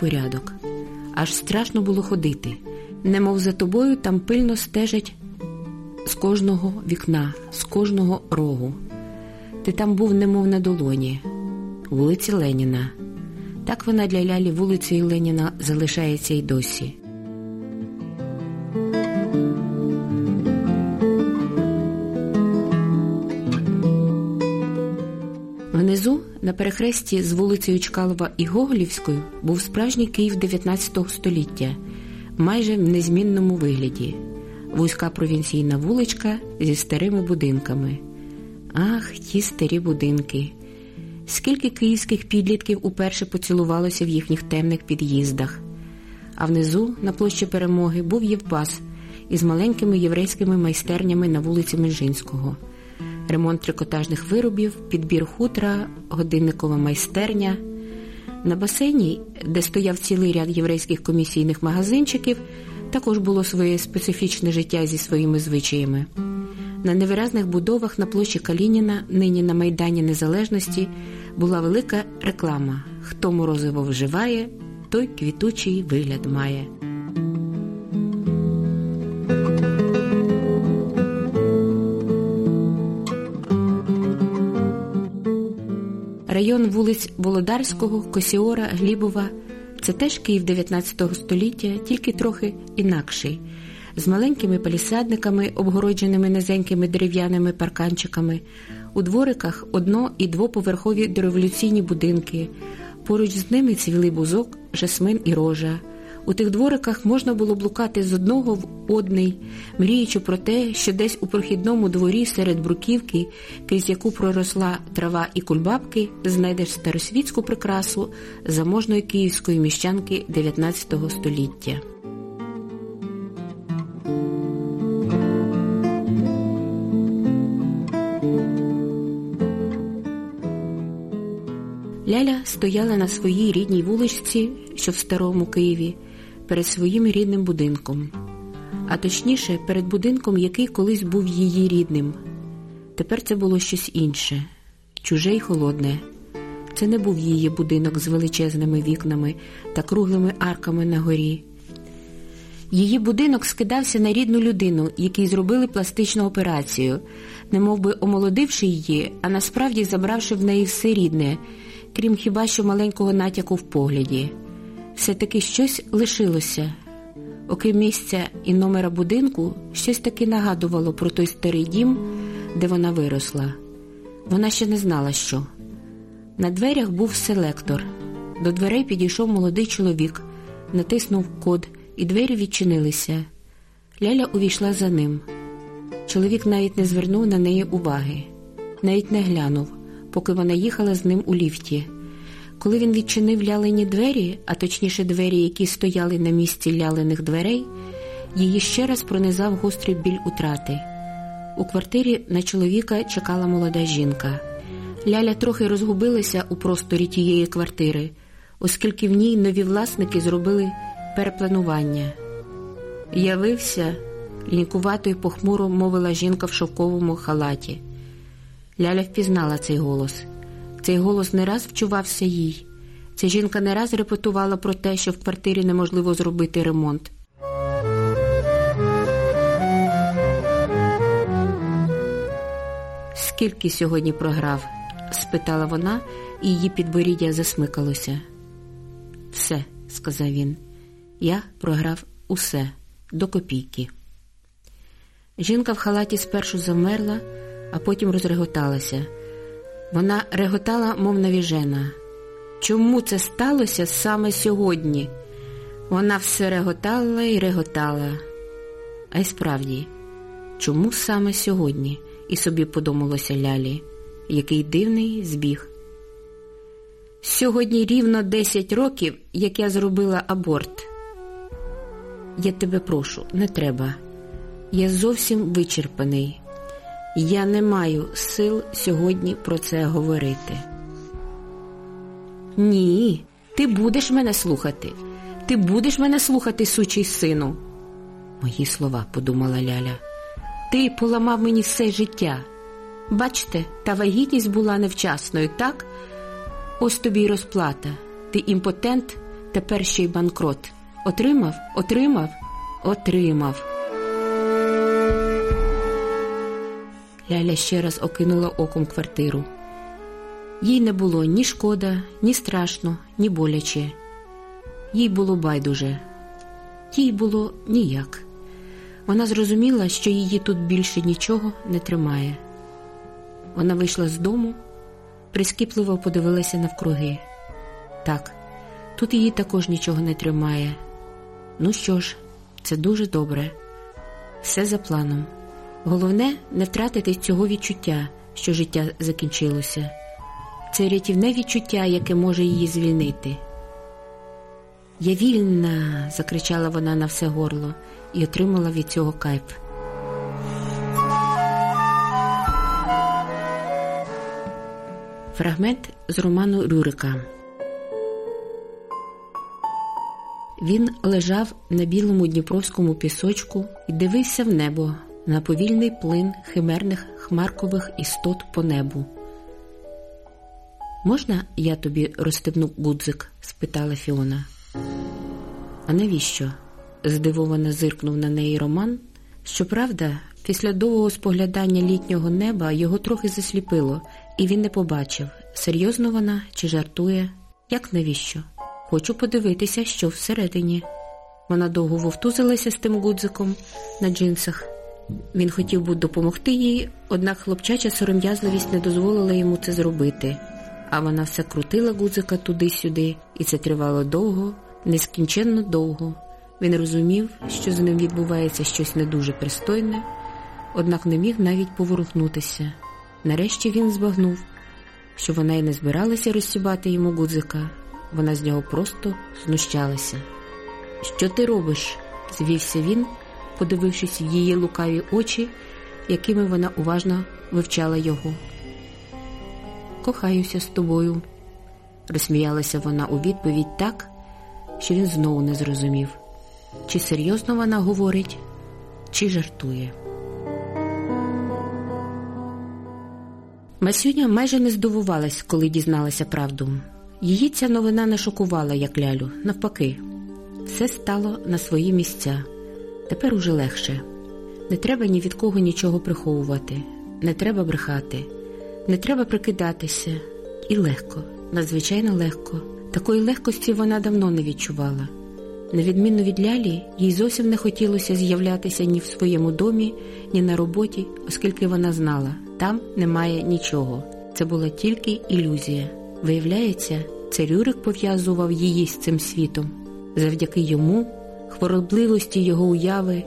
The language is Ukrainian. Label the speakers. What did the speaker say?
Speaker 1: порядок. Аж страшно було ходити, немов за тобою там пильно стежать з кожного вікна, з кожного рогу. Ти там був, немов на долоні, вулиці Леніна. Так вона для Лялі вулицею Леніна залишається й досі. На перехресті з вулицею Чкалова і Гоголівською, був справжній Київ 19 століття, майже в незмінному вигляді, вузька провінційна вуличка зі старими будинками. Ах, ті старі будинки! Скільки київських підлітків уперше поцілувалося в їхніх темних під'їздах. А внизу, на площі Перемоги, був Євпас із маленькими єврейськими майстернями на вулиці Межинського – ремонт трикотажних виробів, підбір хутра, годинникова майстерня. На басейні, де стояв цілий ряд єврейських комісійних магазинчиків, також було своє специфічне життя зі своїми звичаями. На невиразних будовах на площі Калініна, нині на Майдані Незалежності, була велика реклама: хто морозиво вживає, той квітучий вигляд має. Район вулиць Володарського, Косіора, Глібова це теж Київ 19 століття, тільки трохи інакший, з маленькими палісадниками, обгородженими низенькими дерев'яними парканчиками, у двориках одно- і двоповерхові дореволюційні будинки. Поруч з ними цвіли бузок, жасмин і рожа. У тих двориках можна було блукати з одного в одний, мріючи про те, що десь у прохідному дворі серед бруківки, крізь яку проросла трава і кульбабки, знайдеш старосвітську прикрасу заможної київської міщанки 19 століття. Ляля стояла на своїй рідній вуличці, що в старому Києві перед своїм рідним будинком, а точніше, перед будинком, який колись був її рідним. Тепер це було щось інше, чуже й холодне. Це не був її будинок з величезними вікнами та круглими арками на горі. Її будинок скидався на рідну людину, якій зробили пластичну операцію, немов би омолодивши її, а насправді забравши в неї все рідне, крім хіба що маленького натяку в погляді все-таки щось лишилося. Окрім місця і номера будинку, щось таки нагадувало про той старий дім, де вона виросла. Вона ще не знала, що. На дверях був селектор. До дверей підійшов молодий чоловік, натиснув код, і двері відчинилися. Ляля увійшла за ним. Чоловік навіть не звернув на неї уваги, навіть не глянув, поки вона їхала з ним у ліфті. Коли він відчинив лялені двері, а точніше двері, які стояли на місці лялених дверей, її ще раз пронизав гострий біль утрати. У квартирі на чоловіка чекала молода жінка. Ляля трохи розгубилася у просторі тієї квартири, оскільки в ній нові власники зробили перепланування. Явився, лінкувато й похмуро мовила жінка в шовковому халаті. Ляля впізнала цей голос. Цей голос не раз вчувався їй. Ця жінка не раз репетувала про те, що в квартирі неможливо зробити ремонт. Скільки сьогодні програв? спитала вона, і її підборіддя засмикалося. Все, сказав він, я програв усе до копійки. Жінка в халаті спершу замерла, а потім розреготалася. Вона реготала, мов навіжена. Чому це сталося саме сьогодні? Вона все реготала і реготала. А й справді, чому саме сьогодні? І собі подумалося Лялі, який дивний збіг. Сьогодні рівно 10 років, як я зробила аборт. Я тебе прошу, не треба. Я зовсім вичерпаний. Я не маю сил сьогодні про це говорити. Ні, ти будеш мене слухати. Ти будеш мене слухати, сучий сину. Мої слова, подумала Ляля. Ти поламав мені все життя. Бачте, та вагітність була невчасною, так? Ось тобі й розплата. Ти імпотент, тепер ще й банкрот. Отримав, отримав, отримав. Ляля ще раз окинула оком квартиру. Їй не було ні шкода, ні страшно, ні боляче. Їй було байдуже, їй було ніяк. Вона зрозуміла, що її тут більше нічого не тримає. Вона вийшла з дому, прискіпливо подивилася навкруги. Так, тут її також нічого не тримає. Ну що ж, це дуже добре. Все за планом. Головне не втратити цього відчуття, що життя закінчилося. Це рятівне відчуття, яке може її звільнити. Я вільна. закричала вона на все горло і отримала від цього кайп. Фрагмент з роману Рюрика. Він лежав на білому дніпровському пісочку і дивився в небо на повільний плин химерних хмаркових істот по небу. Можна я тобі розстебну гудзик? спитала Фіона. А навіщо? здивовано зиркнув на неї Роман. Щоправда, після довгого споглядання літнього неба його трохи засліпило, і він не побачив, серйозно вона чи жартує, як навіщо? Хочу подивитися, що всередині. Вона довго вовтузилася з тим гудзиком на джинсах. Він хотів би допомогти їй, однак хлопчача сором'язливість не дозволила йому це зробити, а вона все крутила гудзика туди-сюди, і це тривало довго, нескінченно довго. Він розумів, що з ним відбувається щось не дуже пристойне, однак не міг навіть поворухнутися. Нарешті він збагнув, що вона й не збиралася розсібати йому гудзика, вона з нього просто знущалася. Що ти робиш? звівся він, подивившись в її лукаві очі, якими вона уважно вивчала його. Кохаюся з тобою, розсміялася вона у відповідь так, що він знову не зрозумів, чи серйозно вона говорить, чи жартує. Масюня майже не здивувалась, коли дізналася правду. Її ця новина не шокувала, як лялю, навпаки, все стало на свої місця. Тепер уже легше. Не треба ні від кого нічого приховувати, не треба брехати, не треба прикидатися. І легко, надзвичайно легко. Такої легкості вона давно не відчувала. На відміну від лялі, їй зовсім не хотілося з'являтися ні в своєму домі, ні на роботі, оскільки вона знала, там немає нічого. Це була тільки ілюзія. Виявляється, це Рюрик пов'язував її з цим світом. Завдяки йому, хворобливості його уяви